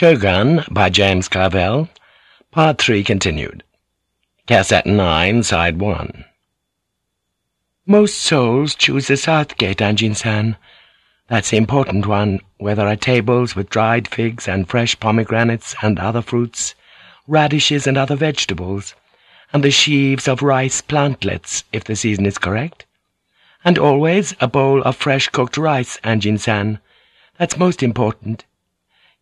Shogun by James Clavell, Part 3 continued. Cassette 9, Side 1. Most souls choose the south gate, Anjin-san. That's the important one, where there are tables with dried figs and fresh pomegranates and other fruits, radishes and other vegetables, and the sheaves of rice plantlets, if the season is correct. And always a bowl of fresh cooked rice, Anjin-san. That's most important.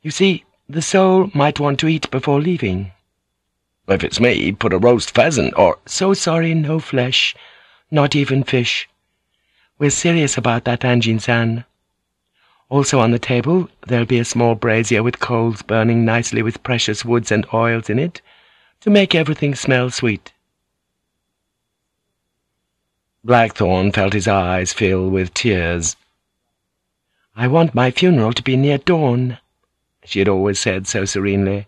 You see, the soul might want to eat before leaving. If it's me, put a roast pheasant or— So sorry, no flesh, not even fish. We're serious about that, Anjin-san. Also on the table, there'll be a small brazier with coals burning nicely with precious woods and oils in it, to make everything smell sweet. Blackthorne felt his eyes fill with tears. I want my funeral to be near dawn, she had always said so serenely.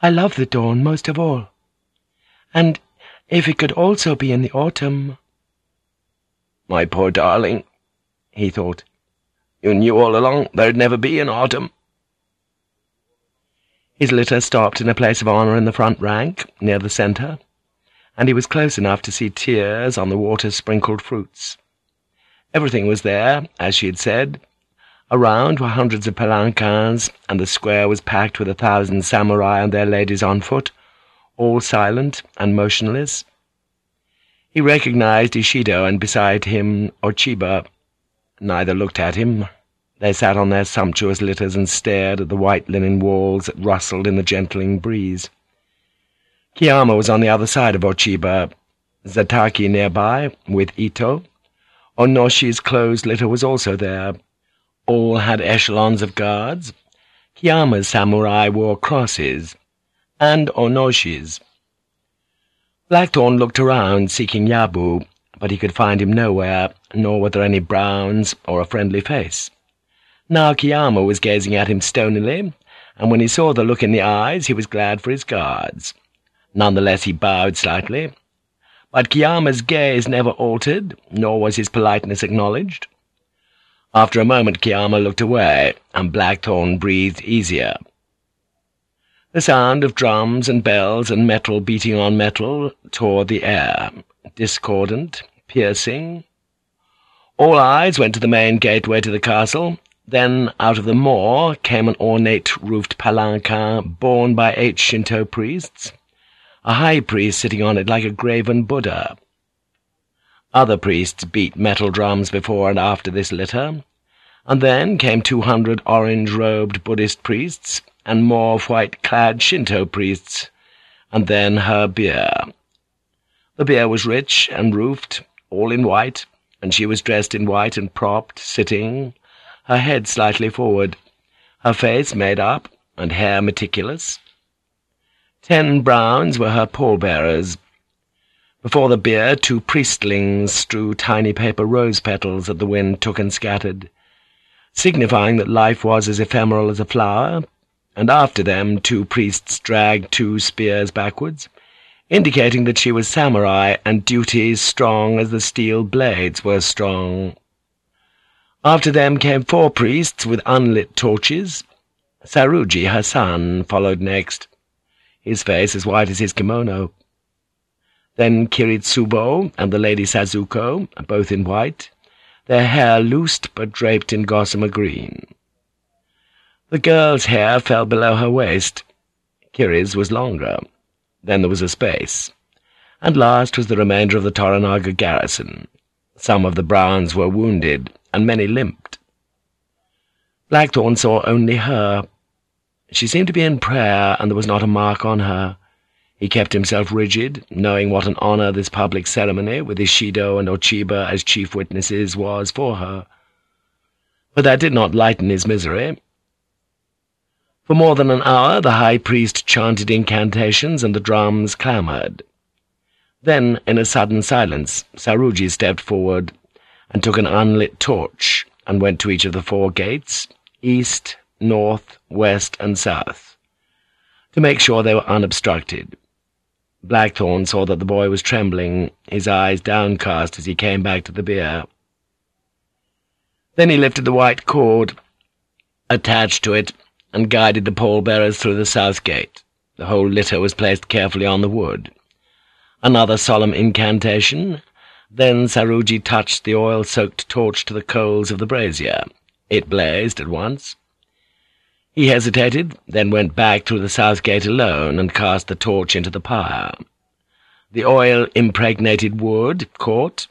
I love the dawn most of all. And if it could also be in the autumn... My poor darling, he thought. You knew all along there'd never be an autumn. His litter stopped in a place of honour in the front rank, near the centre, and he was close enough to see tears on the water-sprinkled fruits. Everything was there, as she had said, Around were hundreds of palanquins, and the square was packed with a thousand samurai and their ladies on foot, all silent and motionless. He recognized Ishido, and beside him Ochiba. Neither looked at him. They sat on their sumptuous litters and stared at the white linen walls that rustled in the gentling breeze. Kiyama was on the other side of Ochiba, Zataki nearby, with Ito. Onoshi's closed litter was also there, all had echelons of guards. Kiyama's samurai wore crosses, and Onoshi's. Blackthorne looked around, seeking Yabu, but he could find him nowhere, nor were there any browns or a friendly face. Now Kiyama was gazing at him stonily, and when he saw the look in the eyes, he was glad for his guards. None the less he bowed slightly. But Kiyama's gaze never altered, nor was his politeness acknowledged. After a moment Kiyama looked away, and Blackthorne breathed easier. The sound of drums and bells and metal beating on metal tore the air, discordant, piercing. All eyes went to the main gateway to the castle. Then out of the moor came an ornate roofed palanquin borne by eight Shinto priests, a high priest sitting on it like a graven Buddha. Other priests beat metal drums before and after this litter, and then came two hundred orange-robed Buddhist priests, and more white-clad Shinto priests, and then her bier. The bier was rich and roofed, all in white, and she was dressed in white and propped, sitting, her head slightly forward, her face made up, and hair meticulous. Ten browns were her pallbearers, before the bier, two priestlings strew tiny paper rose petals that the wind took and scattered, signifying that life was as ephemeral as a flower, and after them two priests dragged two spears backwards, indicating that she was samurai and duties strong as the steel blades were strong. After them came four priests with unlit torches. Saruji, her son, followed next, his face as white as his kimono. Then Kiritsubo and the Lady Sazuko, both in white, their hair loosed but draped in gossamer green. The girl's hair fell below her waist. Kiri's was longer. Then there was a space. And last was the remainder of the Toranaga garrison. Some of the Browns were wounded, and many limped. Blackthorne saw only her. She seemed to be in prayer, and there was not a mark on her. He kept himself rigid, knowing what an honour this public ceremony, with Ishido and Ochiba as chief witnesses, was for her. But that did not lighten his misery. For more than an hour the high priest chanted incantations and the drums clamoured. Then, in a sudden silence, Saruji stepped forward and took an unlit torch and went to each of the four gates, east, north, west, and south, to make sure they were unobstructed. Blackthorne saw that the boy was trembling, his eyes downcast as he came back to the bier. Then he lifted the white cord. Attached to it, and guided the pallbearers through the south gate. The whole litter was placed carefully on the wood. Another solemn incantation. Then Saruji touched the oil-soaked torch to the coals of the brazier. It blazed at once. He hesitated, then went back through the south gate alone and cast the torch into the pyre. The oil-impregnated wood caught.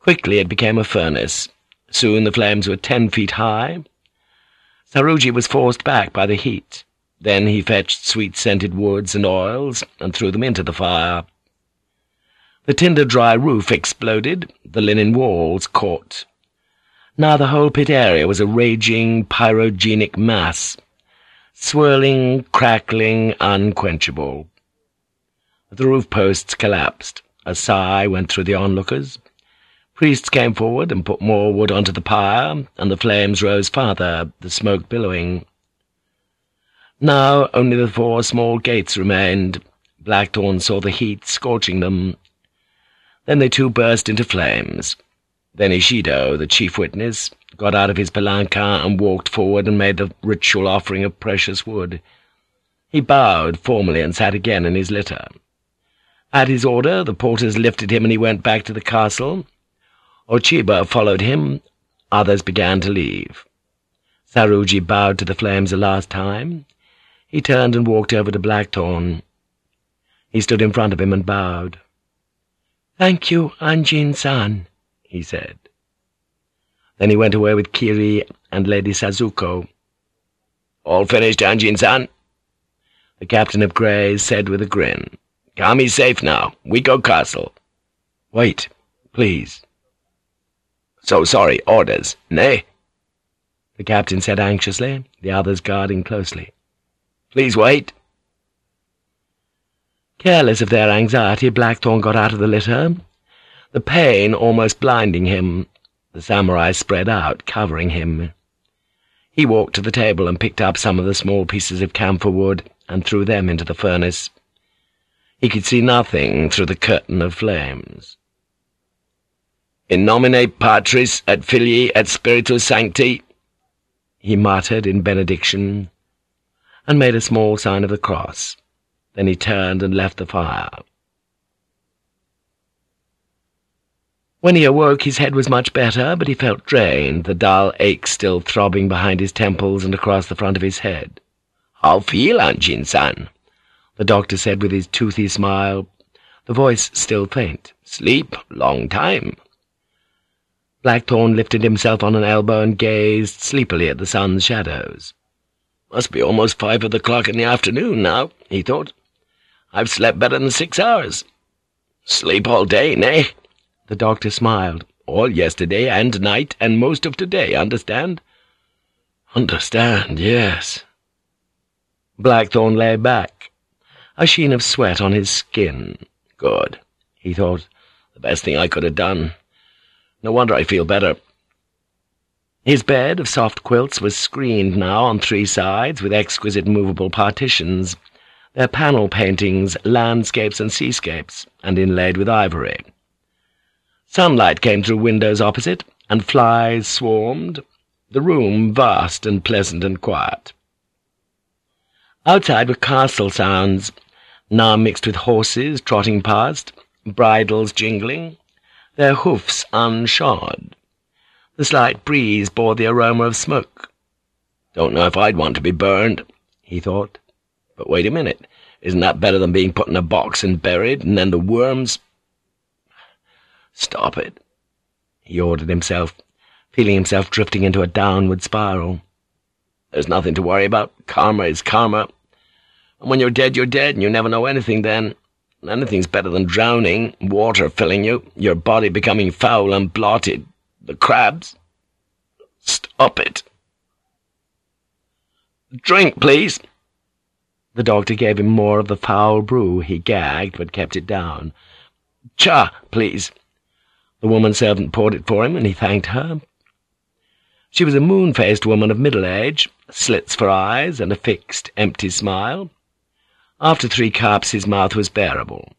Quickly it became a furnace. Soon the flames were ten feet high. Saruji was forced back by the heat. Then he fetched sweet-scented woods and oils and threw them into the fire. The tinder-dry roof exploded, the linen walls caught. Now the whole pit area was a raging, pyrogenic mass, swirling, crackling, unquenchable. The roof posts collapsed. A sigh went through the onlookers. Priests came forward and put more wood onto the pyre, and the flames rose farther, the smoke billowing. Now only the four small gates remained. Blackthorne saw the heat scorching them. Then they too burst into flames. Then Ishido, the chief witness, got out of his palanquin and walked forward and made the ritual offering of precious wood. He bowed formally and sat again in his litter. At his order, the porters lifted him and he went back to the castle. Ochiba followed him. Others began to leave. Saruji bowed to the flames a last time. He turned and walked over to Blackthorne. He stood in front of him and bowed. "'Thank you, Anjin-san,' he said. Then he went away with Kiri and Lady Sazuko. "'All finished, Anjin-san?' The captain of Greys said with a grin. "'Kami's safe now. We go castle.' "'Wait, please.' "'So sorry. Orders, nay?' The captain said anxiously, the others guarding closely. Please wait.' Careless of their anxiety, Blackthorne got out of the litter, the pain almost blinding him. The samurai spread out, covering him. He walked to the table and picked up some of the small pieces of camphor wood and threw them into the furnace. He could see nothing through the curtain of flames. In nomine Patris et Filii et Spiritus Sancti, he muttered in benediction, and made a small sign of the cross. Then he turned and left the fire. When he awoke, his head was much better, but he felt drained, the dull ache still throbbing behind his temples and across the front of his head. "'How feel, Anjin-san?' the doctor said with his toothy smile, the voice still faint. "'Sleep? Long time?' Blackthorne lifted himself on an elbow and gazed sleepily at the sun's shadows. Must be almost five of the clock in the afternoon now, he thought. I've slept better than six hours. Sleep all day, nay? The doctor smiled. All yesterday and night and most of today, understand? Understand, yes. Blackthorne lay back, a sheen of sweat on his skin. Good, he thought. The best thing I could have done. No wonder I feel better. His bed of soft quilts was screened now on three sides with exquisite movable partitions, their panel paintings, landscapes and seascapes, and inlaid with ivory. Sunlight came through windows opposite, and flies swarmed, the room vast and pleasant and quiet. Outside were castle sounds, now mixed with horses trotting past, bridles jingling, their hoofs unshod. The slight breeze bore the aroma of smoke. Don't know if I'd want to be burned, he thought. But wait a minute. Isn't that better than being put in a box and buried, and then the worms— Stop it, he ordered himself, feeling himself drifting into a downward spiral. There's nothing to worry about. Karma is karma. And when you're dead, you're dead, and you never know anything then. Anything's better than drowning, water filling you, your body becoming foul and blotted, the crabs. Stop it. Drink, please. The doctor gave him more of the foul brew. He gagged, but kept it down. Cha, please. The woman servant poured it for him, and he thanked her. She was a moon-faced woman of middle age, slits for eyes, and a fixed, empty smile. After three cups his mouth was bearable.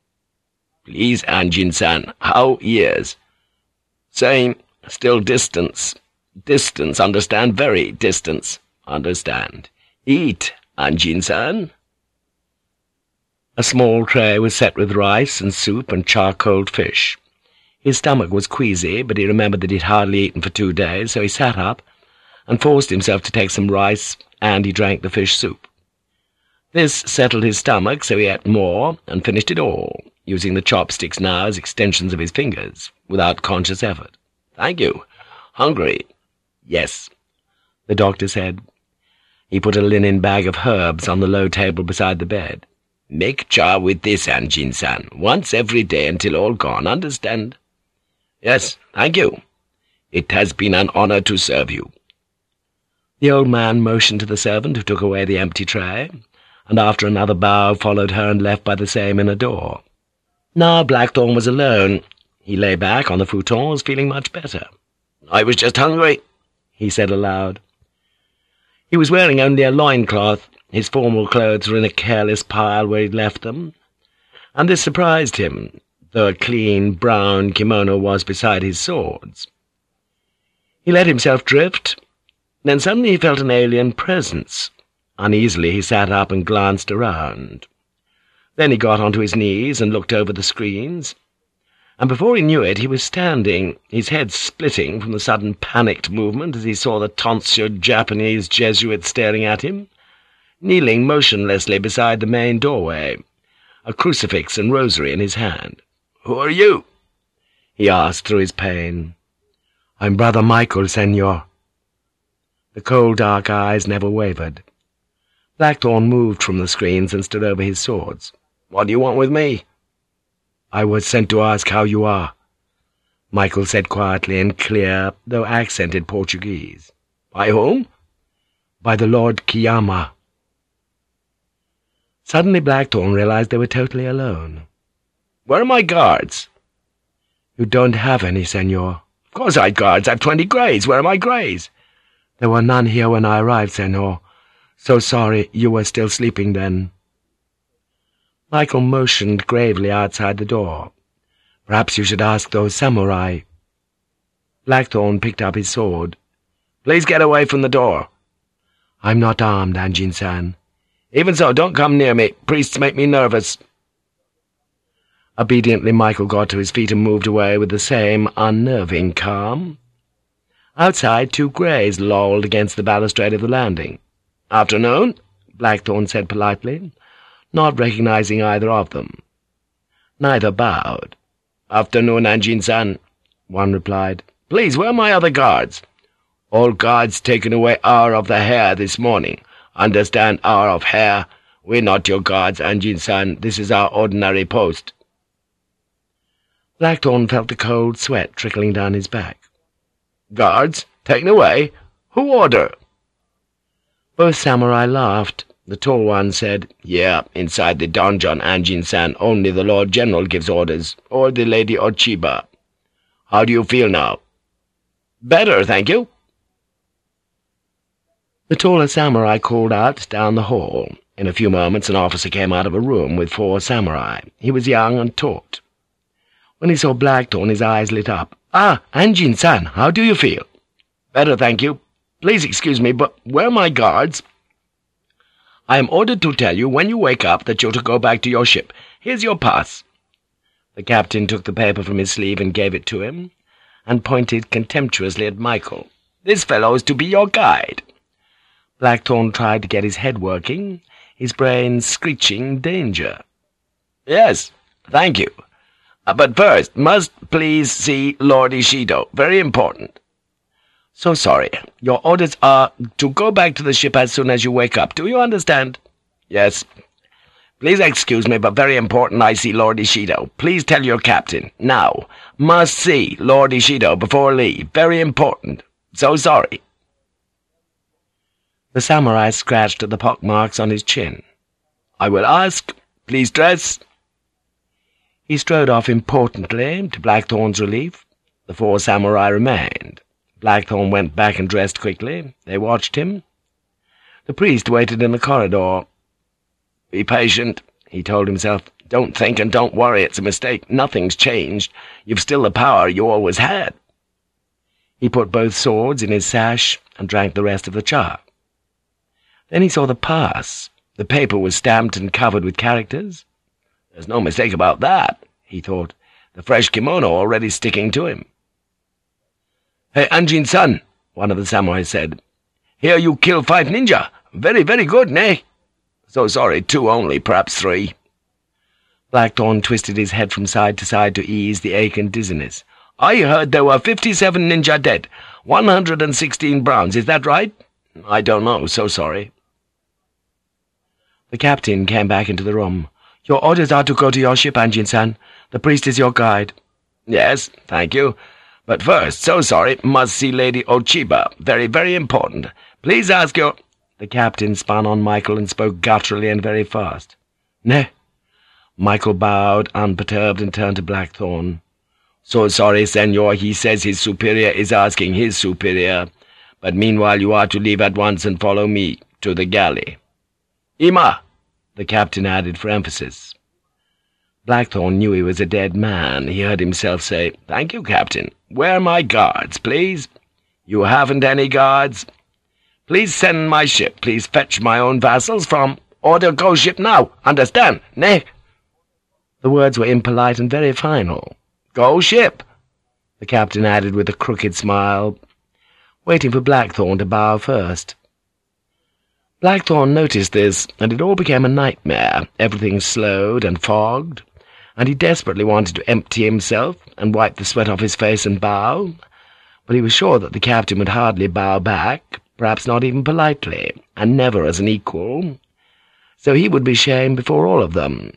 "'Please, Anjin-san, how years?' "'Same. Still distance. Distance, understand, very distance. Understand. Eat, Anjin-san. A small tray was set with rice and soup and charcoaled fish. His stomach was queasy, but he remembered that he'd hardly eaten for two days, so he sat up and forced himself to take some rice, and he drank the fish soup. This settled his stomach, so he ate more and finished it all, using the chopsticks now as extensions of his fingers, without conscious effort. "'Thank you. Hungry?' "'Yes,' the doctor said. He put a linen bag of herbs on the low table beside the bed. Make cha with this, Anjin-san, once every day until all gone, understand? Yes, thank you. It has been an honor to serve you. The old man motioned to the servant who took away the empty tray, and after another bow followed her and left by the same inner door. Now Blackthorne was alone. He lay back on the futons, feeling much better. I was just hungry, he said aloud. He was wearing only a loincloth, his formal clothes were in a careless pile where he'd left them, and this surprised him, a clean, brown kimono was beside his swords. He let himself drift, then suddenly he felt an alien presence. Uneasily he sat up and glanced around. Then he got onto his knees and looked over the screens, and before he knew it he was standing, his head splitting from the sudden panicked movement as he saw the tonsured Japanese Jesuit staring at him, kneeling motionlessly beside the main doorway, a crucifix and rosary in his hand. "'Who are you?' he asked through his pain. "'I'm Brother Michael, senor.' The cold dark eyes never wavered. Blackthorne moved from the screens and stood over his swords. "'What do you want with me?' "'I was sent to ask how you are,' Michael said quietly in clear, though accented Portuguese. "'By whom?' "'By the Lord Kiyama.' Suddenly Blackthorne realized they were totally alone. "'Where are my guards?' "'You don't have any, senor.' "'Of course I've guards. I've twenty greys. Where are my greys?' "'There were none here when I arrived, senor. So sorry you were still sleeping then.' Michael motioned gravely outside the door. "'Perhaps you should ask those samurai.' Blackthorne picked up his sword. "'Please get away from the door.' "'I'm not armed, Anjin-san.' Even so, don't come near me. Priests make me nervous.' Obediently Michael got to his feet and moved away with the same unnerving calm. Outside, two greys lolled against the balustrade of the landing. "'Afternoon,' Blackthorne said politely, not recognizing either of them. Neither bowed. "'Afternoon, Anjin-san,' one replied. "'Please, where are my other guards?' "'All guards taken away hour of the Hare this morning. Understand hour of Hare. We're not your guards, Anjin-san. This is our ordinary post.' Blackthorne felt the cold sweat trickling down his back. "'Guards? Taken away? Who order?' Both samurai laughed. The tall one said, "'Yeah, inside the donjon, Anjin-san, only the Lord General gives orders, or the Lady Ochiba. How do you feel now?' "'Better, thank you.' The taller samurai called out down the hall. In a few moments an officer came out of a room with four samurai. He was young and taut. When he saw Blackthorne, his eyes lit up. "'Ah, Anjin-san, how do you feel?' "'Better, thank you. Please excuse me, but where are my guards?' "'I am ordered to tell you when you wake up that you're to go back to your ship. Here's your pass.' The captain took the paper from his sleeve and gave it to him, and pointed contemptuously at Michael. "'This fellow is to be your guide.' Blackthorne tried to get his head working, his brain screeching danger. "'Yes, thank you. Uh, but first, must please see Lord Ishido. Very important.' "'So sorry. Your orders are to go back to the ship as soon as you wake up. Do you understand?' "'Yes. Please excuse me, but very important I see Lord Ishido. Please tell your captain. Now. Must see Lord Ishido before leave. Very important. So sorry.' The samurai scratched at the pockmarks on his chin. "'I will ask. Please dress.' He strode off importantly, to Blackthorne's relief. The four samurai remained. Blackthorne went back and dressed quickly. They watched him. The priest waited in the corridor. "'Be patient,' he told himself. "'Don't think and don't worry. It's a mistake. Nothing's changed. You've still the power you always had.' He put both swords in his sash and drank the rest of the cha. Then he saw the pass. The paper was stamped and covered with characters. There's no mistake about that, he thought, the fresh kimono already sticking to him. Hey, Anjin-san, one of the samurai said. Here you kill five ninja. Very, very good, nay? So sorry, two only, perhaps three. Blackthorne twisted his head from side to side to ease the ache and dizziness. I heard there were fifty-seven ninja dead, one hundred and sixteen browns, is that right? I don't know, so sorry. The captain came back into the room. Your orders are to go to your ship, Anjin-san. The priest is your guide. Yes, thank you. But first, so sorry, must see Lady Ochiba. Very, very important. Please ask your... The captain spun on Michael and spoke gutturally and very fast. Ne? Michael bowed, unperturbed, and turned to Blackthorne. So sorry, senor, he says his superior is asking his superior. But meanwhile you are to leave at once and follow me to the galley. Ima! The captain added for emphasis. Blackthorne knew he was a dead man. He heard himself say, Thank you, Captain. Where are my guards, please? You haven't any guards? Please send my ship. Please fetch my own vassals from... Order go ship now. Understand? Nay? The words were impolite and very final. Go ship, the captain added with a crooked smile, waiting for Blackthorne to bow first. Blackthorne noticed this, and it all became a nightmare. Everything slowed and fogged, and he desperately wanted to empty himself and wipe the sweat off his face and bow, but he was sure that the captain would hardly bow back, perhaps not even politely, and never as an equal. So he would be shamed before all of them.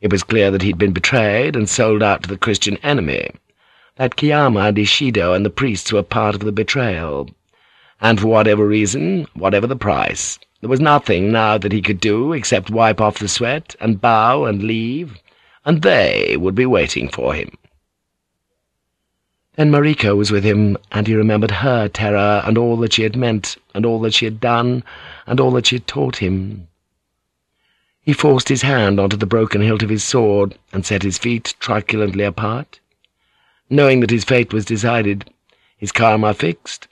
It was clear that he'd been betrayed and sold out to the Christian enemy, that Kiyama and Ishido and the priests were part of the betrayal and for whatever reason, whatever the price, there was nothing now that he could do except wipe off the sweat and bow and leave, and they would be waiting for him. Then Mariko was with him, and he remembered her terror and all that she had meant, and all that she had done, and all that she had taught him. He forced his hand onto the broken hilt of his sword and set his feet truculently apart. Knowing that his fate was decided, his karma fixed,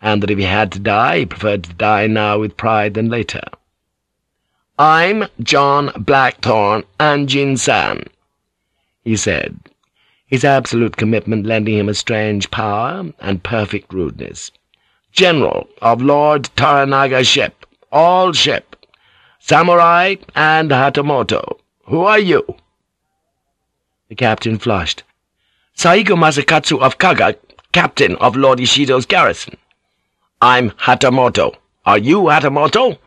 and that if he had to die, he preferred to die now with pride than later. "'I'm John Blackthorne Anjin-san,' he said, his absolute commitment lending him a strange power and perfect rudeness. "'General of Lord Toranaga's ship, all ship, samurai and Hatamoto. Who are you?' The captain flushed. "'Saigo Masakatsu of Kaga, captain of Lord Ishido's garrison.' I'm Hatamoto. Are you Hatamoto?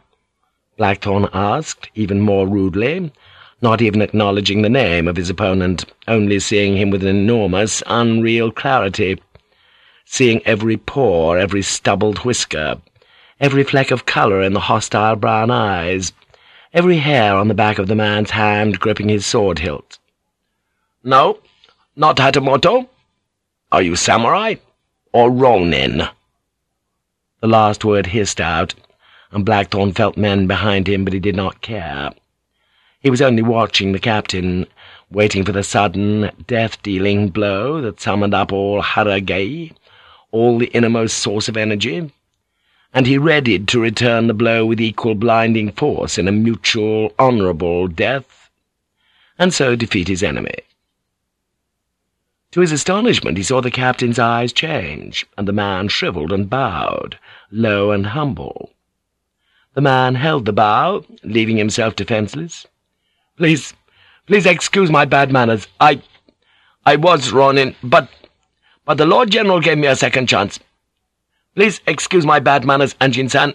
Blackthorne asked, even more rudely, not even acknowledging the name of his opponent, only seeing him with an enormous, unreal clarity, seeing every pore, every stubbled whisker, every fleck of colour in the hostile brown eyes, every hair on the back of the man's hand gripping his sword hilt. No, not Hatamoto. Are you samurai or ronin?' The last word hissed out, and Blackthorne felt men behind him, but he did not care. He was only watching the captain, waiting for the sudden, death-dealing blow that summoned up all Haragei, all the innermost source of energy, and he readied to return the blow with equal blinding force in a mutual, honourable death, and so defeat his enemy. To his astonishment he saw the captain's eyes change, and the man shriveled and bowed, low and humble. The man held the bow, leaving himself defenceless. "'Please, please excuse my bad manners. I... I was Ronin, but... but the Lord General gave me a second chance. Please excuse my bad manners, Anjin-san.'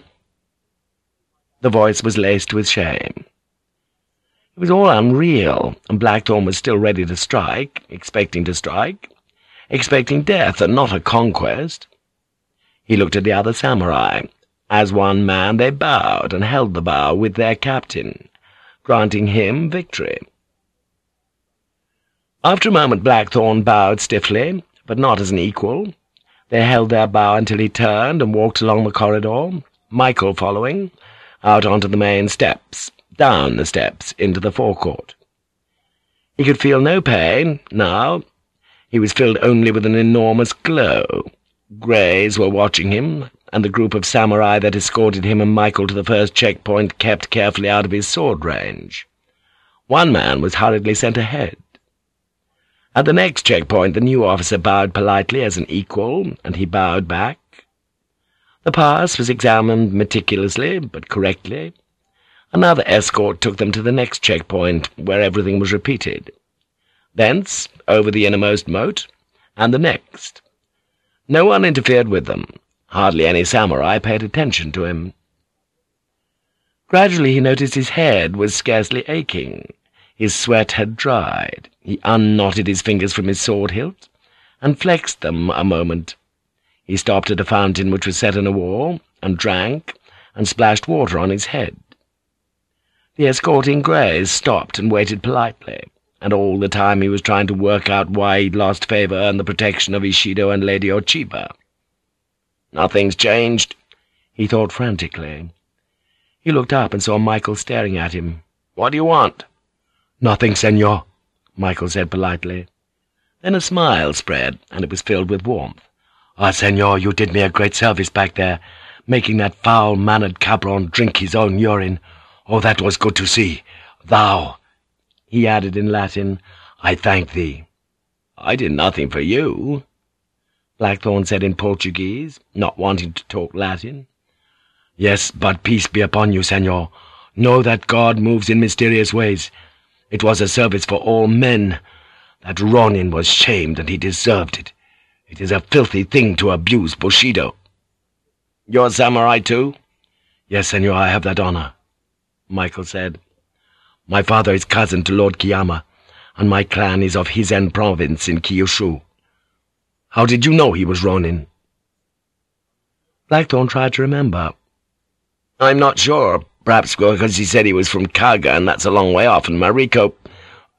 The voice was laced with shame. It was all unreal, and Blackthorne was still ready to strike, expecting to strike, expecting death and not a conquest. He looked at the other samurai. As one man they bowed and held the bow with their captain, granting him victory. After a moment Blackthorne bowed stiffly, but not as an equal. They held their bow until he turned and walked along the corridor, Michael following, out onto the main steps down the steps into the forecourt. He could feel no pain, now. He was filled only with an enormous glow. Greys were watching him, and the group of samurai that escorted him and Michael to the first checkpoint kept carefully out of his sword range. One man was hurriedly sent ahead. At the next checkpoint, the new officer bowed politely as an equal, and he bowed back. The pass was examined meticulously, but correctly. Another escort took them to the next checkpoint, where everything was repeated. Thence, over the innermost moat, and the next. No one interfered with them. Hardly any samurai paid attention to him. Gradually he noticed his head was scarcely aching. His sweat had dried. He unknotted his fingers from his sword hilt, and flexed them a moment. He stopped at a fountain which was set in a wall, and drank, and splashed water on his head. The escorting greys stopped and waited politely, and all the time he was trying to work out why he'd lost favour and the protection of Ishido and Lady Ochiba. Nothing's changed, he thought frantically. He looked up and saw Michael staring at him. What do you want? Nothing, senor, Michael said politely. Then a smile spread, and it was filled with warmth. Ah, senor, you did me a great service back there, making that foul-mannered cabron drink his own urine. Oh, that was good to see. Thou, he added in Latin, I thank thee. I did nothing for you, Blackthorne said in Portuguese, not wanting to talk Latin. Yes, but peace be upon you, senor. Know that God moves in mysterious ways. It was a service for all men. That Ronin was shamed, and he deserved it. It is a filthy thing to abuse Bushido. You're samurai, too? Yes, senor, I have that honor, Michael said. My father is cousin to Lord Kiyama, and my clan is of Hizen province in Kyushu. How did you know he was Ronin? Blackthorne tried to remember. I'm not sure. Perhaps because he said he was from Kaga, and that's a long way off, and Mariko,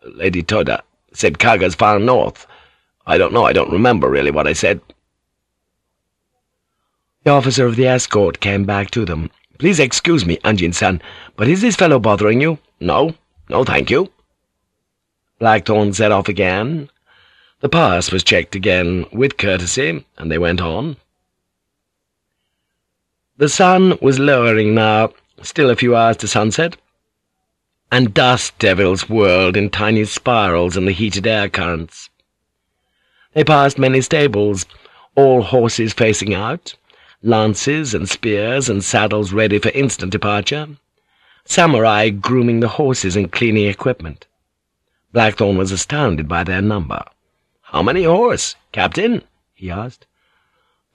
Lady Toda, said Kaga's far north. I don't know, I don't remember really what I said. The officer of the escort came back to them. Please excuse me, Anjin-san, but is this fellow bothering you? No, no, thank you. Blackthorne set off again. The pass was checked again with courtesy, and they went on. The sun was lowering now, still a few hours to sunset, and dust devils whirled in tiny spirals in the heated air currents. They passed many stables, all horses facing out, lances and spears and saddles ready for instant departure, samurai grooming the horses and cleaning equipment. Blackthorne was astounded by their number. "'How many horse, Captain?' he asked.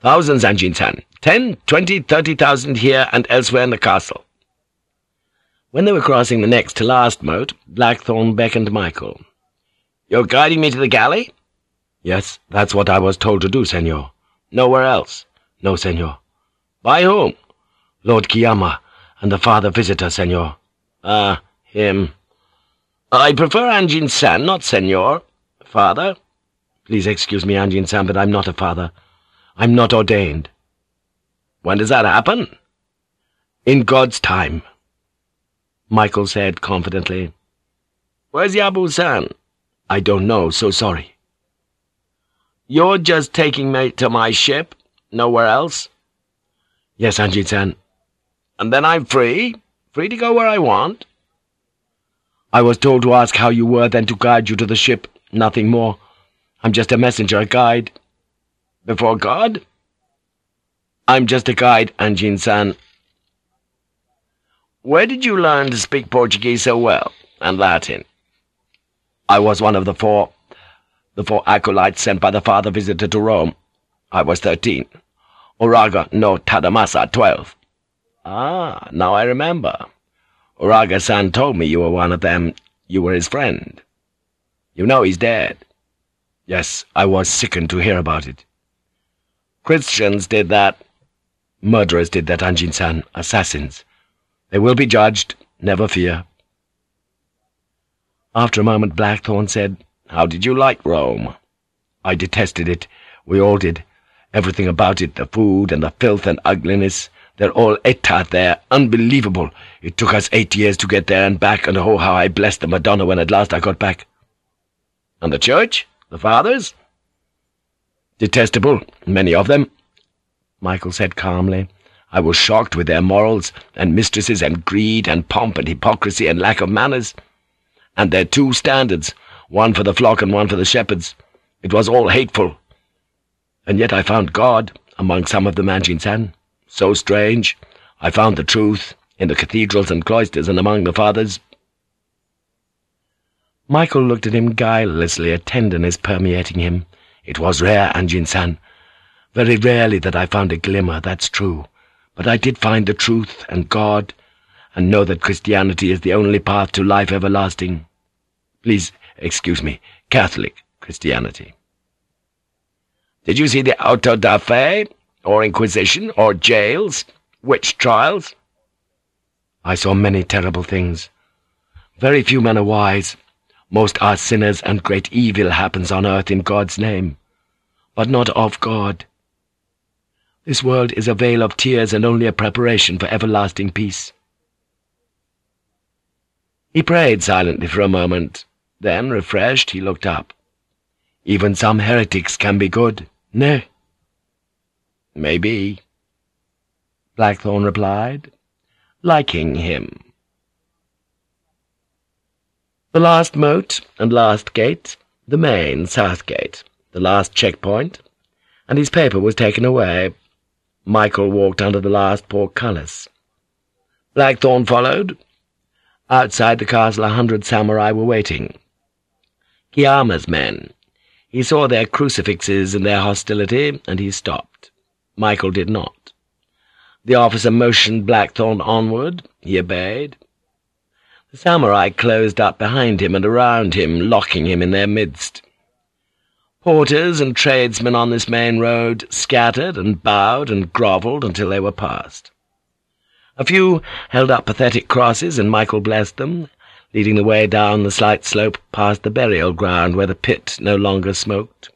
Thousands, Anjin-san. Ten, twenty, thirty thousand here and elsewhere in the castle. When they were crossing the next to last moat, Blackthorne beckoned Michael. "'You're guiding me to the galley?' "'Yes, that's what I was told to do, senor.' "'Nowhere else?' "'No, senor.' "'By whom?' "'Lord Kiyama and the father visitor, senor.' "'Ah, him. I prefer Anjin-san, not senor. Father?' "'Please excuse me, Anjin-san, but I'm not a father. I'm not ordained.' "'When does that happen?' "'In God's time.' Michael said confidently. "'Where's Yabu-san?' "'I don't know, so sorry.' "'You're just taking me to my ship? Nowhere else?' "'Yes, Anjin-san.' "'And then I'm free? Free to go where I want?' "'I was told to ask how you were, then to guide you to the ship, nothing more. I'm just a messenger, a guide.' "'Before God?' "'I'm just a guide, Anjin-san.' "'Where did you learn to speak Portuguese so well, and Latin?' "'I was one of the four, the four acolytes sent by the father visitor to Rome. I was thirteen. Uraga no Tadamasa, twelve.' "'Ah, now I remember. Uraga-san told me you were one of them. You were his friend. You know he's dead.' "'Yes, I was sickened to hear about it.' "'Christians did that.' "'Murderers did that, Anjin-san, assassins. They will be judged, never fear.' After a moment Blackthorne said, "'How did you like Rome?' "'I detested it. We all did. Everything about it, the food and the filth and ugliness. They're all eta there. Unbelievable. It took us eight years to get there and back, and oh, how I blessed the Madonna when at last I got back.' "'And the church? The fathers?' "'Detestable, many of them. Michael said calmly. I was shocked with their morals, and mistresses, and greed, and pomp, and hypocrisy, and lack of manners. And their two standards, one for the flock and one for the shepherds. It was all hateful. And yet I found God among some of the Anjin-san. So strange. I found the truth in the cathedrals and cloisters and among the fathers. Michael looked at him guilelessly, a tenderness permeating him. It was rare, Anjin-san. Very rarely that I found a glimmer, that's true. But I did find the truth and God, and know that Christianity is the only path to life everlasting. Please excuse me, Catholic Christianity. Did you see the auto da fe, or inquisition, or jails, witch trials? I saw many terrible things. Very few men are wise. Most are sinners, and great evil happens on earth in God's name, but not of God. This world is a vale of tears and only a preparation for everlasting peace. He prayed silently for a moment. Then, refreshed, he looked up. Even some heretics can be good, nay? Maybe. Blackthorne replied, liking him. The last moat and last gate, the main south gate, the last checkpoint, and his paper was taken away. Michael walked under the last portcullis. Blackthorne followed. Outside the castle a hundred samurai were waiting. Kiyama's men. He saw their crucifixes and their hostility, and he stopped. Michael did not. The officer motioned Blackthorne onward. He obeyed. The samurai closed up behind him and around him, locking him in their midst. Porters and tradesmen on this main road scattered and bowed and grovelled until they were past. A few held up pathetic crosses, and Michael blessed them, leading the way down the slight slope past the burial ground where the pit no longer smoked,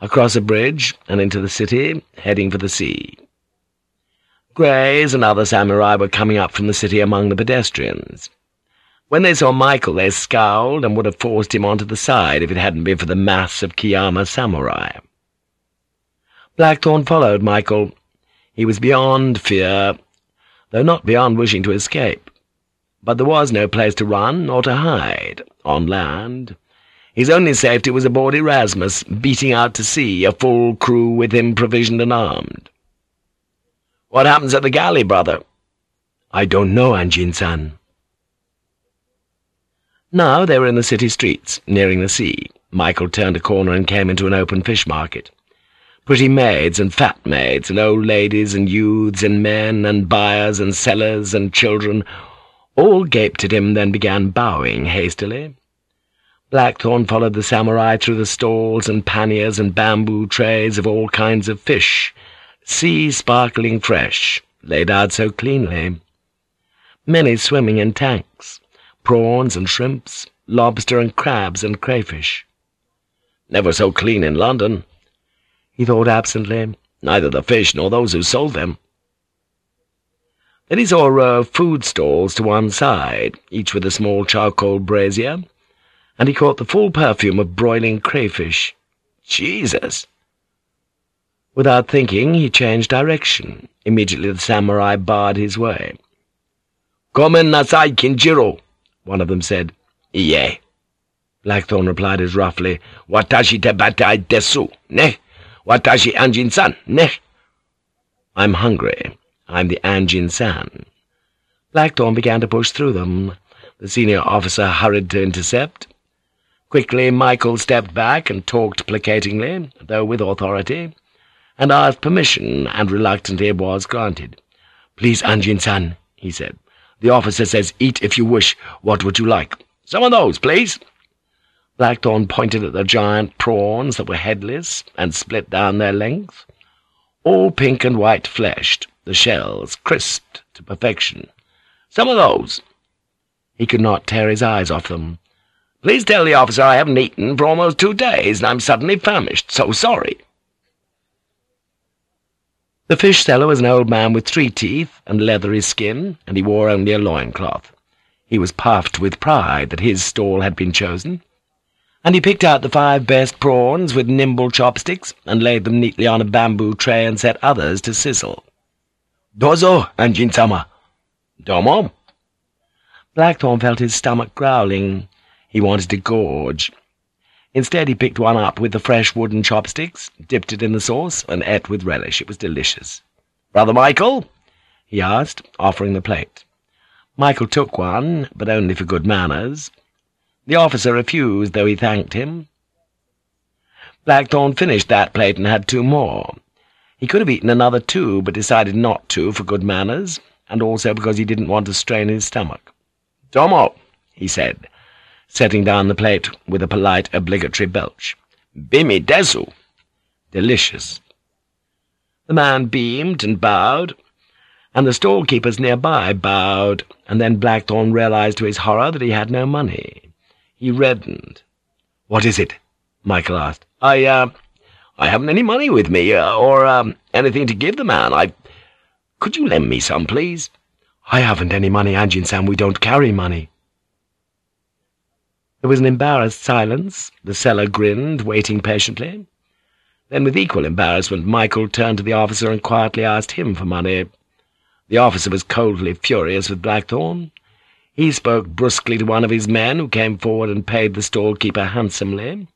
across a bridge and into the city, heading for the sea. Greys and other samurai were coming up from the city among the pedestrians. When they saw Michael, they scowled and would have forced him onto the side if it hadn't been for the mass of Kiyama samurai. Blackthorne followed Michael. He was beyond fear, though not beyond wishing to escape. But there was no place to run or to hide, on land. His only safety was aboard Erasmus, beating out to sea, a full crew with him provisioned and armed. "'What happens at the galley, brother?' "'I don't know, Anjin-san.' Now they were in the city streets, nearing the sea. Michael turned a corner and came into an open fish market. Pretty maids and fat maids, and old ladies and youths and men and buyers and sellers and children all gaped at him, then began bowing hastily. Blackthorne followed the samurai through the stalls and panniers and bamboo trays of all kinds of fish, sea sparkling fresh, laid out so cleanly. Many swimming in tanks prawns and shrimps, lobster and crabs and crayfish. Never so clean in London, he thought absently, neither the fish nor those who sold them. Then he saw a row of food stalls to one side, each with a small charcoal brazier, and he caught the full perfume of broiling crayfish. Jesus! Without thinking, he changed direction. Immediately the samurai barred his way. Komen nasai, Kinjiro! one of them said. Iye. Blackthorne replied as roughly, Watashi te batai desu, ne? Watashi Anjin-san, ne? I'm hungry. I'm the Anjin-san. Blackthorne began to push through them. The senior officer hurried to intercept. Quickly Michael stepped back and talked placatingly, though with authority, and asked permission, and reluctantly it was granted. "'Please, Anjin-san,' he said. The officer says, eat if you wish. What would you like? Some of those, please. Blackthorne pointed at the giant prawns that were headless and split down their length. All pink and white-fleshed, the shells crisped to perfection. Some of those. He could not tear his eyes off them. Please tell the officer I haven't eaten for almost two days, and I'm suddenly famished. So sorry. The fish seller was an old man with three teeth and leathery skin, and he wore only a loincloth. He was puffed with pride that his stall had been chosen. and he picked out the five best prawns with nimble chopsticks and laid them neatly on a bamboo tray and set others to sizzle. Dozo, Anjin-sama. Domo. Blackthorne felt his stomach growling. He wanted to gorge. Instead, he picked one up with the fresh wooden chopsticks, dipped it in the sauce, and ate with relish. It was delicious. "'Brother Michael?' he asked, offering the plate. Michael took one, but only for good manners. The officer refused, though he thanked him. Blackthorne finished that plate and had two more. He could have eaten another two, but decided not to for good manners, and also because he didn't want to strain his stomach. "'Domo,' he said, setting down the plate with a polite obligatory belch. "'Bimi desu.' Delicious. The man beamed and bowed, and the storekeepers nearby bowed, and then Blackthorne realized to his horror that he had no money. He reddened. "'What is it?' Michael asked. "'I, uh, I haven't any money with me, uh, or, um, anything to give the man. I... Could you lend me some, please?' "'I haven't any money, Anjin-san. We don't carry money.' There was an embarrassed silence. The seller grinned, waiting patiently. Then, with equal embarrassment, Michael turned to the officer and quietly asked him for money. The officer was coldly furious with Blackthorne. He spoke brusquely to one of his men, who came forward and paid the storekeeper handsomely,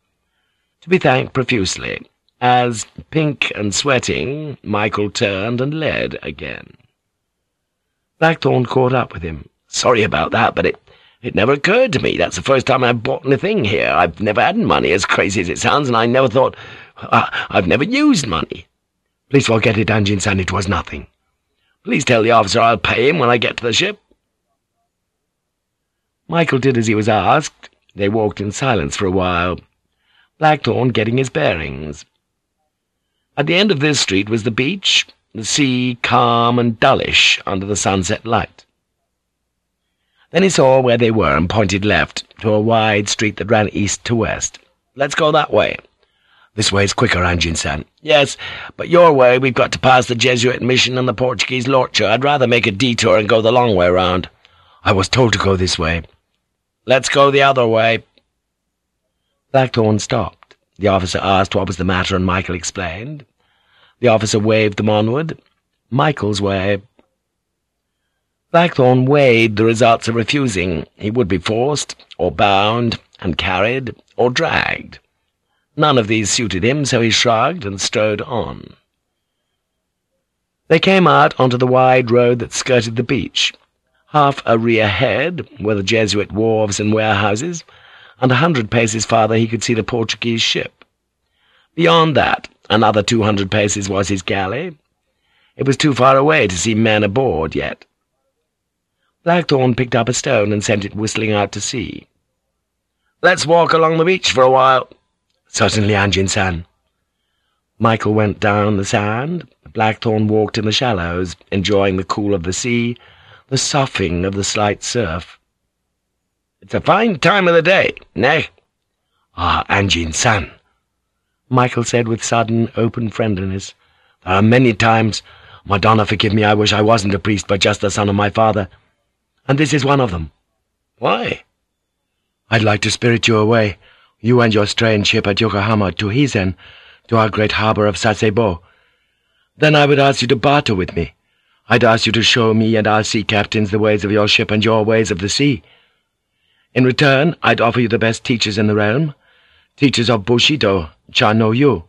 to be thanked profusely, as, pink and sweating, Michael turned and led again. Blackthorne caught up with him. "'Sorry about that, but it, it never occurred to me. That's the first time I've bought anything here. I've never had money, as crazy as it sounds, and I never thought... Uh, I've never used money.' "'Please forget it, Anjin-san. It was nothing.' Please tell the officer I'll pay him when I get to the ship.' Michael did as he was asked. They walked in silence for a while, Blackthorne getting his bearings. At the end of this street was the beach, the sea calm and dullish under the sunset light. Then he saw where they were and pointed left, to a wide street that ran east to west. "'Let's go that way.' "'This way's quicker, Anjin-san.' "'Yes, but your way we've got to pass the Jesuit mission and the Portuguese lorcha. I'd rather make a detour and go the long way round.' "'I was told to go this way.' "'Let's go the other way.' Blackthorne stopped. The officer asked what was the matter, and Michael explained. The officer waved them onward. Michael's way. Blackthorne weighed the results of refusing. He would be forced, or bound, and carried, or dragged. None of these suited him, so he shrugged and strode on. They came out onto the wide road that skirted the beach. Half a ria ahead were the Jesuit wharves and warehouses, and a hundred paces farther he could see the Portuguese ship. Beyond that, another two hundred paces was his galley. It was too far away to see men aboard yet. Blackthorne picked up a stone and sent it whistling out to sea. "'Let's walk along the beach for a while.' "'Certainly, Anjin-san.' Michael went down the sand. Blackthorne walked in the shallows, enjoying the cool of the sea, the soughing of the slight surf. "'It's a fine time of the day, ne?' "'Ah, Anjin-san,' Michael said with sudden, open friendliness. "'There are many times, Madonna forgive me, I wish I wasn't a priest but just the son of my father.' and this is one of them. Why? I'd like to spirit you away, you and your strange ship at Yokohama, to Hizen, to our great harbor of Sasebo. Then I would ask you to barter with me. I'd ask you to show me and our sea captains the ways of your ship and your ways of the sea. In return, I'd offer you the best teachers in the realm, teachers of Bushido, Cha no Yu,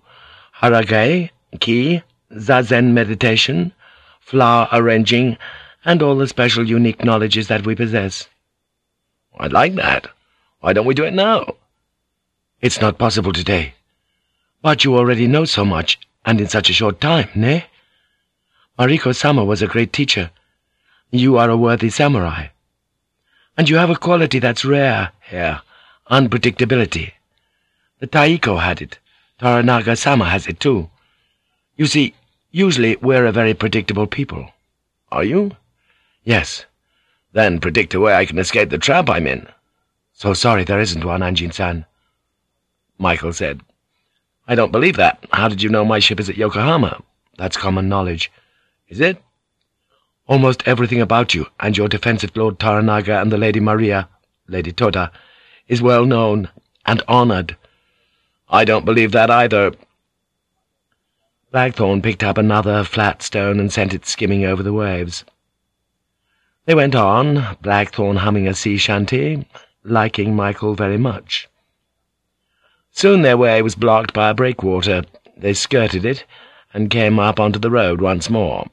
Haragei, Ki, Zazen meditation, flower arranging, and all the special unique knowledges that we possess. I'd like that. Why don't we do it now? It's not possible today. But you already know so much, and in such a short time, ne? Mariko-sama was a great teacher. You are a worthy samurai. And you have a quality that's rare here, unpredictability. The Taiko had it. Toranaga-sama has it too. You see, usually we're a very predictable people. Are you? Yes. Then predict a way I can escape the trap I'm in. So sorry there isn't one, Anjin-san. Michael said. I don't believe that. How did you know my ship is at Yokohama? That's common knowledge. Is it? Almost everything about you, and your defense at Lord Toranaga and the Lady Maria, Lady Toda, is well known, and honored. I don't believe that either. Blackthorne picked up another flat stone and sent it skimming over the waves. They went on, Blackthorne humming a sea shanty, liking Michael very much. Soon their way was blocked by a breakwater. They skirted it, and came up onto the road once more.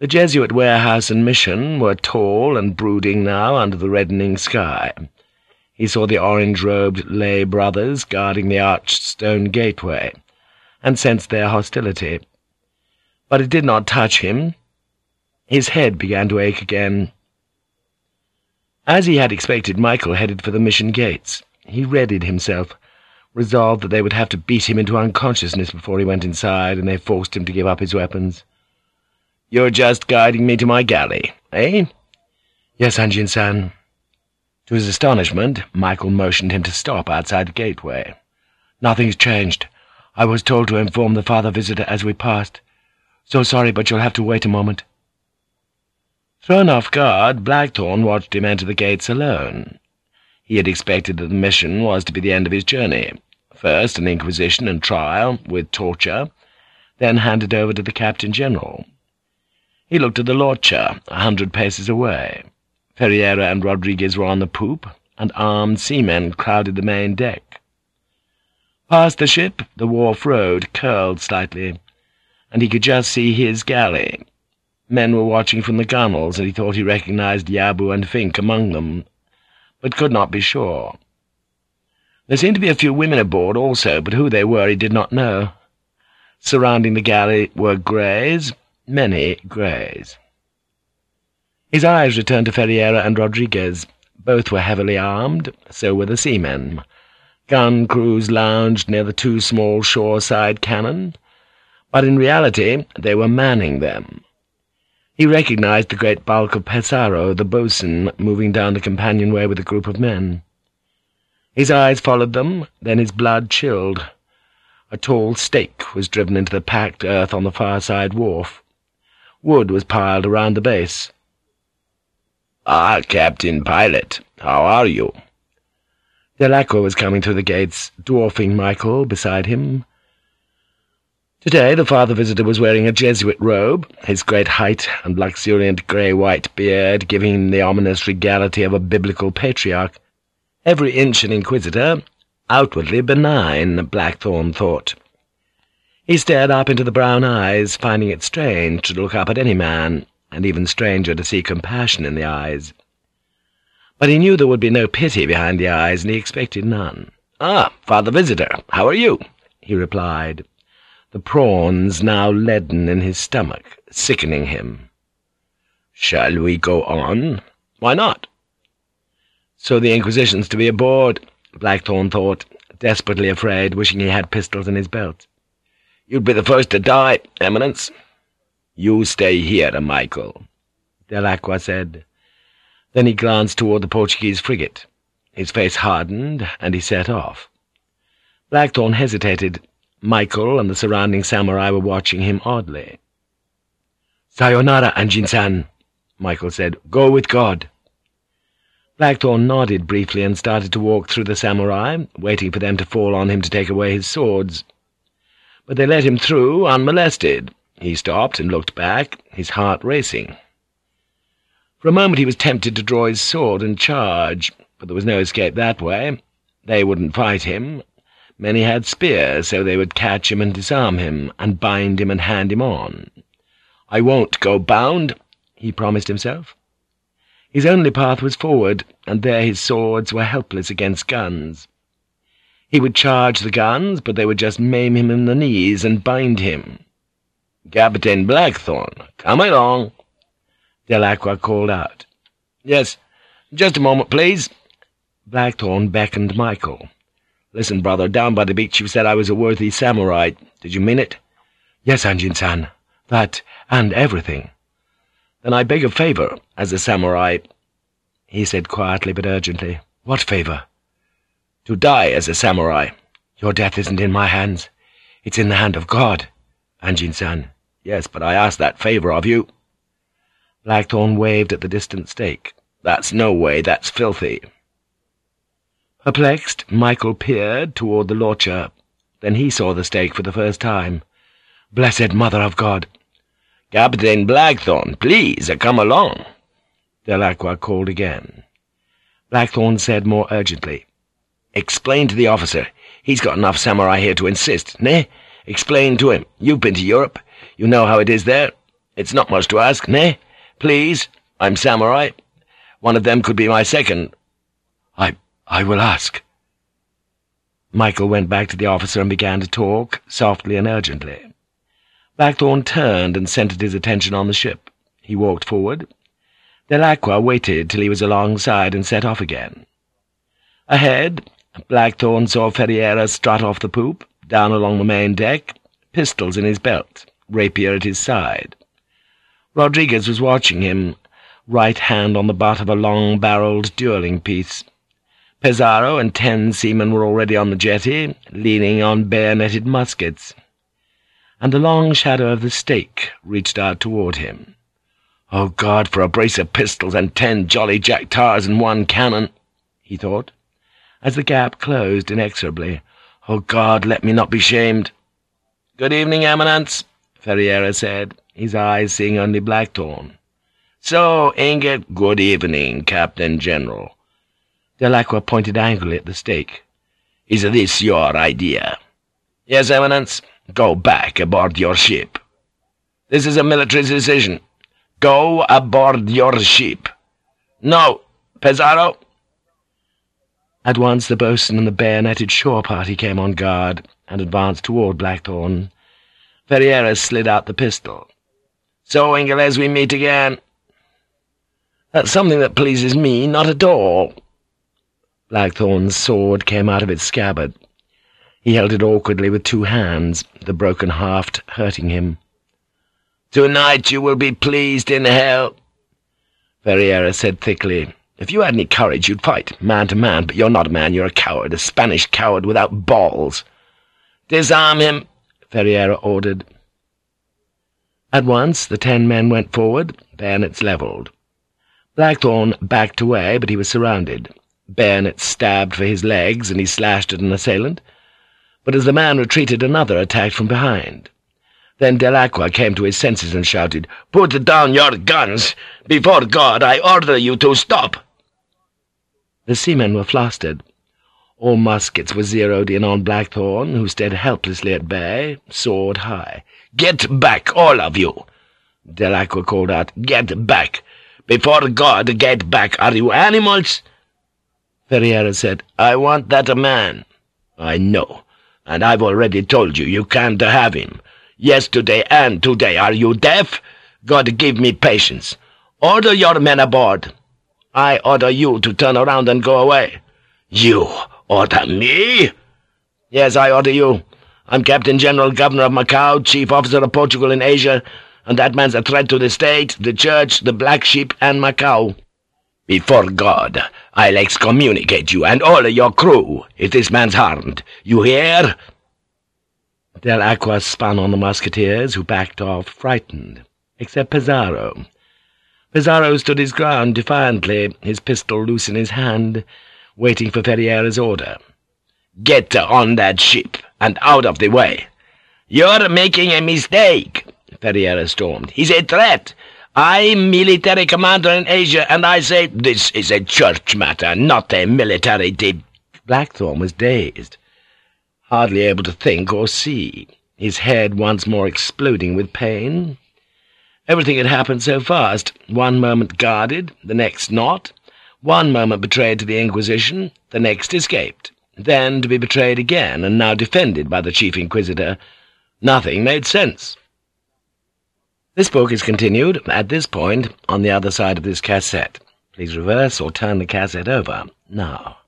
The Jesuit warehouse and mission were tall and brooding now under the reddening sky. He saw the orange-robed lay brothers guarding the arched stone gateway, and sensed their hostility. But it did not touch him. His head began to ache again. As he had expected, Michael headed for the mission gates. He readied himself, resolved that they would have to beat him into unconsciousness before he went inside, and they forced him to give up his weapons. "'You're just guiding me to my galley, eh?' "'Yes, Anjin-san.' To his astonishment, Michael motioned him to stop outside the gateway. "'Nothing's changed. I was told to inform the father visitor as we passed. So sorry, but you'll have to wait a moment.' Thrown off guard, Blackthorne watched him enter the gates alone. He had expected that the mission was to be the end of his journey. First an inquisition and trial, with torture, then handed over to the Captain-General. He looked at the Lorcha, a hundred paces away. Ferriera and Rodrigues were on the poop, and armed seamen crowded the main deck. Past the ship, the wharf road curled slightly, and he could just see his galley. Men were watching from the gunwales, and he thought he recognized Yabu and Vinck among them, but could not be sure. There seemed to be a few women aboard also, but who they were he did not know. Surrounding the galley were greys, many greys. His eyes returned to Ferriera and Rodrigues. Both were heavily armed, so were the seamen. Gun crews lounged near the two small shoreside cannon, but in reality they were manning them. He recognized the great bulk of Pesaro, the boatswain, moving down the companionway with a group of men. His eyes followed them, then his blood chilled. A tall stake was driven into the packed earth on the far side wharf. Wood was piled around the base. "'Ah, Captain Pilot, how are you?' Dell'Aqua was coming through the gates, dwarfing Michael beside him, Today the father visitor was wearing a Jesuit robe, his great height and luxuriant grey-white beard giving him the ominous regality of a biblical patriarch. Every inch an inquisitor, outwardly benign, Blackthorne thought. He stared up into the brown eyes, finding it strange to look up at any man, and even stranger to see compassion in the eyes. But he knew there would be no pity behind the eyes, and he expected none. "'Ah, father visitor, how are you?' he replied the prawns now leaden in his stomach, sickening him. "'Shall we go on? Why not?' "'So the Inquisition's to be aboard,' Blackthorne thought, desperately afraid, wishing he had pistols in his belt. "'You'd be the first to die, Eminence.' "'You stay here, Michael,' Dell'Aqua said. Then he glanced toward the Portuguese frigate. His face hardened, and he set off. Blackthorne hesitated, Michael and the surrounding samurai were watching him oddly. "'Sayonara, Anjin-san,' Michael said. "'Go with God.' Blackthorne nodded briefly and started to walk through the samurai, waiting for them to fall on him to take away his swords. But they let him through unmolested. He stopped and looked back, his heart racing. For a moment he was tempted to draw his sword and charge, but there was no escape that way. They wouldn't fight him, Many had spears, so they would catch him and disarm him, and bind him and hand him on. I won't go bound, he promised himself. His only path was forward, and there his swords were helpless against guns. He would charge the guns, but they would just maim him in the knees and bind him. "'Captain Blackthorne, come along!' Dell'Aqua called out. "'Yes, just a moment, please.' Blackthorne beckoned Michael. Listen, brother, down by the beach you said I was a worthy samurai. Did you mean it? Yes, Anjin-san. That, and everything. Then I beg a favor, as a samurai, he said quietly but urgently. What favor? To die as a samurai. Your death isn't in my hands. It's in the hand of God, Anjin-san. Yes, but I ask that favor of you. Blackthorne waved at the distant stake. That's no way, that's filthy. Perplexed, Michael peered toward the lorcha. Then he saw the stake for the first time. Blessed Mother of God! Captain Blackthorne, please, uh, come along. Dell'Aqua called again. Blackthorne said more urgently, Explain to the officer. He's got enough samurai here to insist, nay? Explain to him. You've been to Europe. You know how it is there. It's not much to ask, nay? Please, I'm samurai. One of them could be my second. I... I will ask. Michael went back to the officer and began to talk, softly and urgently. Blackthorne turned and centered his attention on the ship. He walked forward. Dell'Aqua waited till he was alongside and set off again. Ahead, Blackthorne saw Ferriera strut off the poop, down along the main deck, pistols in his belt, rapier at his side. Rodrigues was watching him, right hand on the butt of a long-barreled dueling piece. Pesaro and ten seamen were already on the jetty, leaning on bayoneted muskets. And the long shadow of the stake reached out toward him. Oh, God, for a brace of pistols and ten jolly jack tars and one cannon, he thought, as the gap closed inexorably. Oh, God, let me not be shamed. Good evening, Eminence, Ferriera said, his eyes seeing only Blackthorne. So, Inglés, good evening, Captain General. Dell'Aqua pointed angrily at the stake. Is this your idea? Yes, Eminence. Go back aboard your ship. This is a military decision. Go aboard your ship. No, Pesaro. At once the boatswain and the bayoneted shore party came on guard and advanced toward Blackthorne. Ferriera slid out the pistol. So, Inglés, we meet again. That's something that pleases me not at all. Blackthorne's sword came out of its scabbard. He held it awkwardly with two hands, the broken haft hurting him. "'Tonight you will be pleased in hell,' Ferriera said thickly. "'If you had any courage, you'd fight, man to man, but you're not a man, you're a coward, a Spanish coward without balls.' "'Disarm him,' Ferriera ordered. At once the ten men went forward, bayonets levelled. Blackthorne backed away, but he was surrounded. Bayonet stabbed for his legs, and he slashed at an assailant. But as the man retreated, another attacked from behind. Then Dell'Aqua came to his senses and shouted, "'Put down your guns! Before God, I order you to stop!' The seamen were flustered. All muskets were zeroed in on Blackthorne, who stood helplessly at bay, sword high. "'Get back, all of you!' Dell'Aqua called out. "'Get back! Before God, get back! Are you animals?' Ferriera said, "'I want that man.' "'I know, and I've already told you you can't have him. Yesterday and today. Are you deaf? God give me patience. Order your men aboard. I order you to turn around and go away. You order me? Yes, I order you. I'm Captain General Governor of Macau, Chief Officer of Portugal in Asia, and that man's a threat to the state, the church, the black sheep, and Macau. Before God, I'll excommunicate you and all of your crew if this man's harmed. You hear?' Dell'Aqua spun on the musketeers, who backed off, frightened, except Pesaro. Pesaro stood his ground defiantly, his pistol loose in his hand, waiting for Ferriera's order. "'Get on that ship, and out of the way!' "'You're making a mistake!' Ferriera stormed. "'He's a threat! I'm military commander in Asia, and I say this is a church matter, not a military de—' Blackthorne was dazed hardly able to think or see, his head once more exploding with pain. Everything had happened so fast, one moment guarded, the next not, one moment betrayed to the Inquisition, the next escaped, then to be betrayed again, and now defended by the Chief Inquisitor. Nothing made sense. This book is continued, at this point, on the other side of this cassette. Please reverse or turn the cassette over, now.